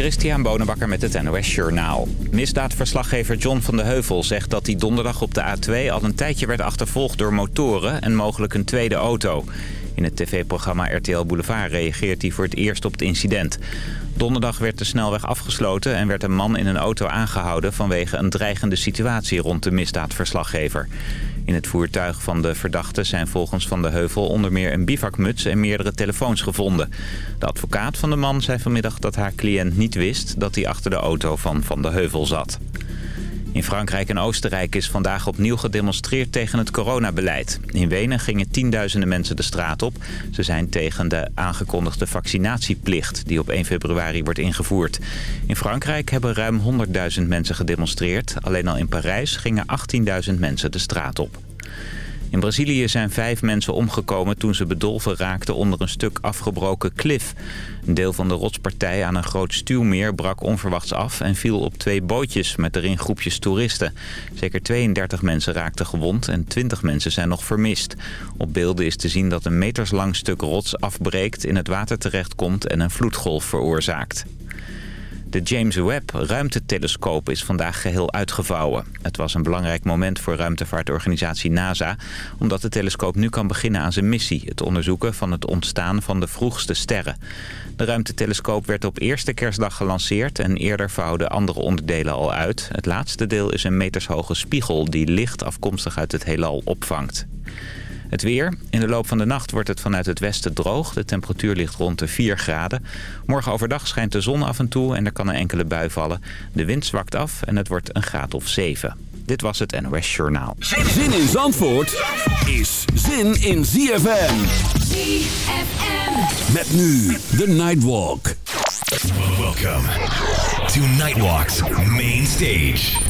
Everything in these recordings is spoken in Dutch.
Christian Bonenbakker met het NOS Journaal. Misdaadverslaggever John van de Heuvel zegt dat hij donderdag op de A2 al een tijdje werd achtervolgd door motoren en mogelijk een tweede auto. In het tv-programma RTL Boulevard reageert hij voor het eerst op het incident. Donderdag werd de snelweg afgesloten en werd een man in een auto aangehouden vanwege een dreigende situatie rond de misdaadverslaggever. In het voertuig van de verdachte zijn volgens Van de Heuvel onder meer een bivakmuts en meerdere telefoons gevonden. De advocaat van de man zei vanmiddag dat haar cliënt niet wist dat hij achter de auto van Van de Heuvel zat. In Frankrijk en Oostenrijk is vandaag opnieuw gedemonstreerd tegen het coronabeleid. In Wenen gingen tienduizenden mensen de straat op. Ze zijn tegen de aangekondigde vaccinatieplicht die op 1 februari wordt ingevoerd. In Frankrijk hebben ruim 100.000 mensen gedemonstreerd. Alleen al in Parijs gingen 18.000 mensen de straat op. In Brazilië zijn vijf mensen omgekomen toen ze bedolven raakten onder een stuk afgebroken klif. Een deel van de rotspartij aan een groot stuwmeer brak onverwachts af en viel op twee bootjes met erin groepjes toeristen. Zeker 32 mensen raakten gewond en 20 mensen zijn nog vermist. Op beelden is te zien dat een meterslang stuk rots afbreekt, in het water terechtkomt en een vloedgolf veroorzaakt. De James Webb ruimtetelescoop is vandaag geheel uitgevouwen. Het was een belangrijk moment voor ruimtevaartorganisatie NASA... omdat de telescoop nu kan beginnen aan zijn missie... het onderzoeken van het ontstaan van de vroegste sterren. De ruimtetelescoop werd op eerste kerstdag gelanceerd... en eerder vouwden andere onderdelen al uit. Het laatste deel is een metershoge spiegel... die licht afkomstig uit het heelal opvangt. Het weer. In de loop van de nacht wordt het vanuit het westen droog. De temperatuur ligt rond de 4 graden. Morgen overdag schijnt de zon af en toe en er kan een enkele bui vallen. De wind zwakt af en het wordt een graad of 7. Dit was het NOS Journaal. Zin in Zandvoort is zin in ZFM. ZFM. Met nu de Nightwalk. Welcome to Nightwalk's main stage.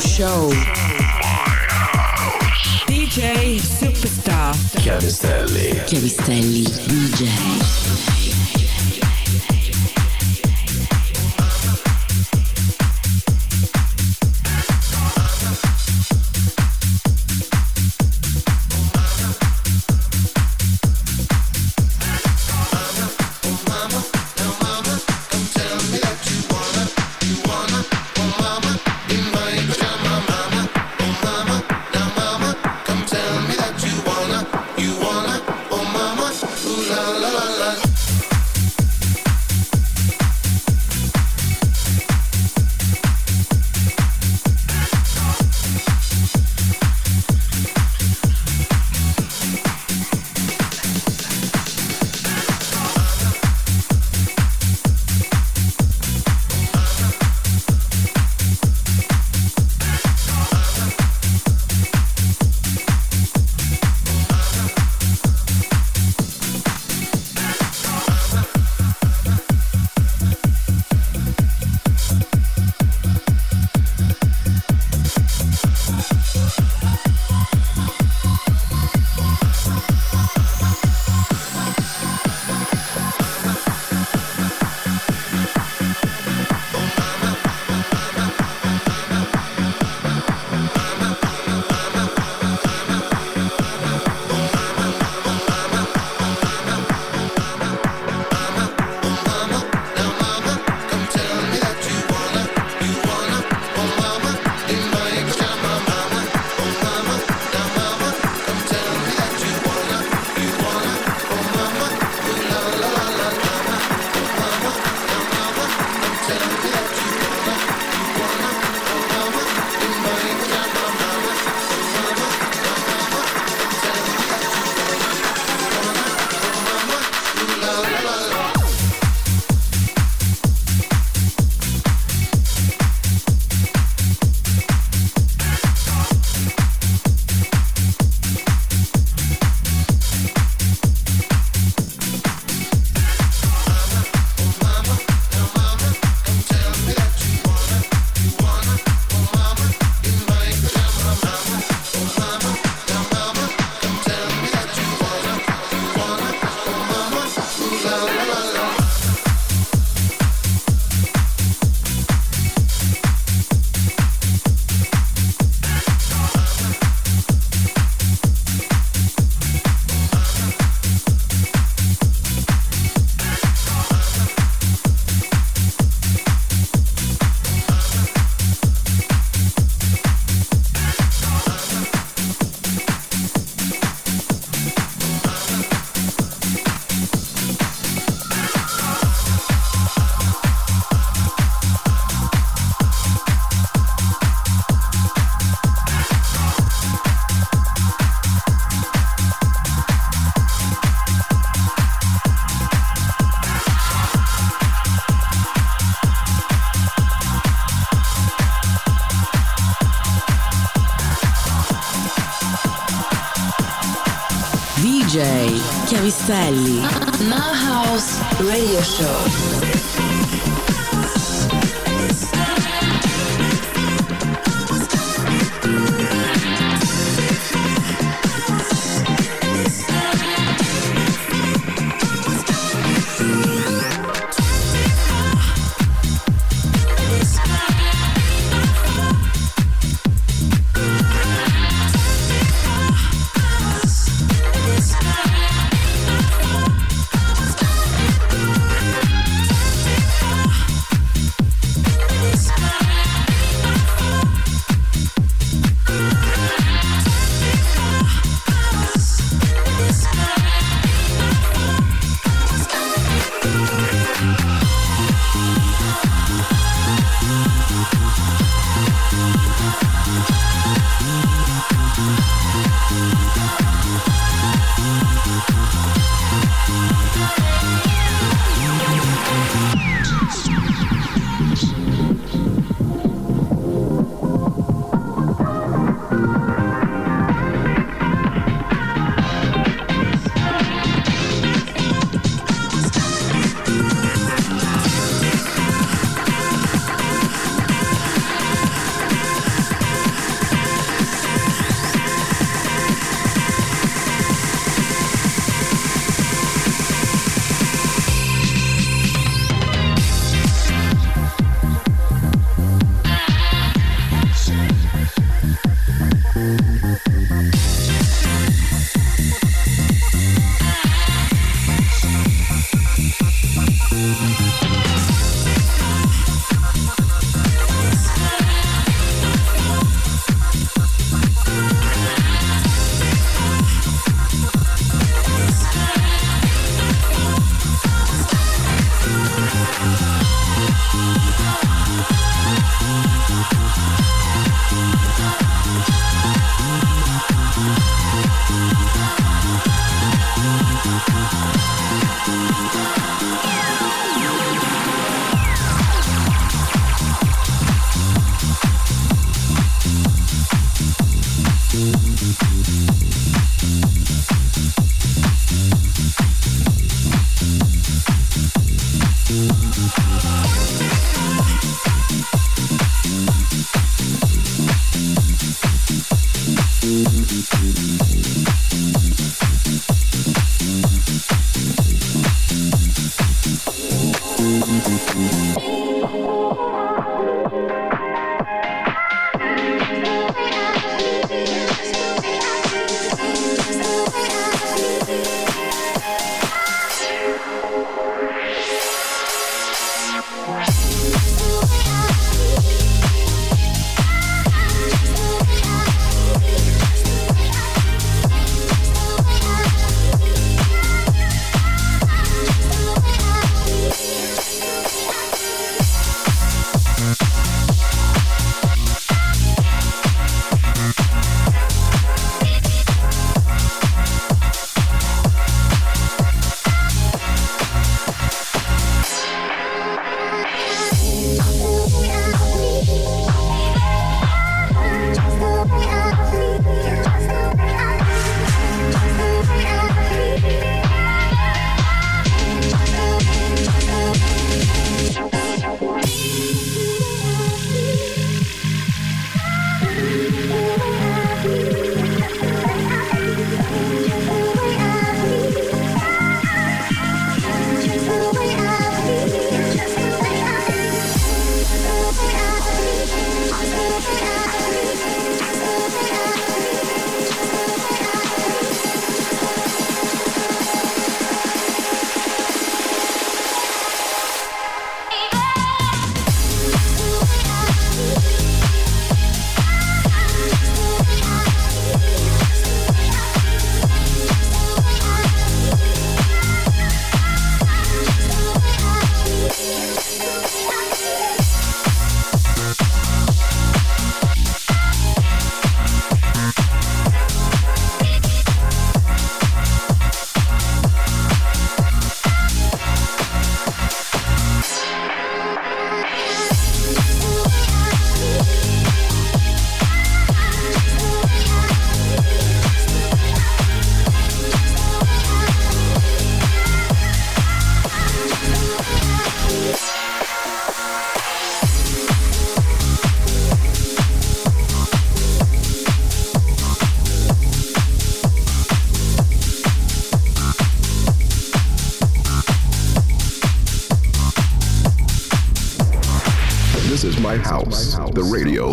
Show. Raffaelli. Thank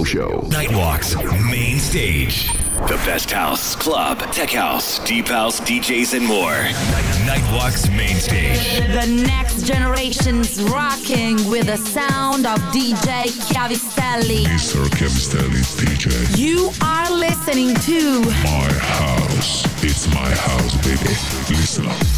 radio show. Nightwalks Main Stage. The best house, club, tech house, deep house, DJs, and more. Nightwalks Main Stage. The next generation's rocking with the sound of DJ Chiavistelli. Mr. Cavistelli's DJ. You are listening to My house. It's my house, baby. Listen up.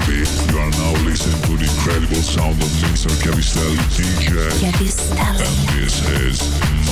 place to be. You are now listening to the incredible sound of Mr. Cavistelli DJ. And this is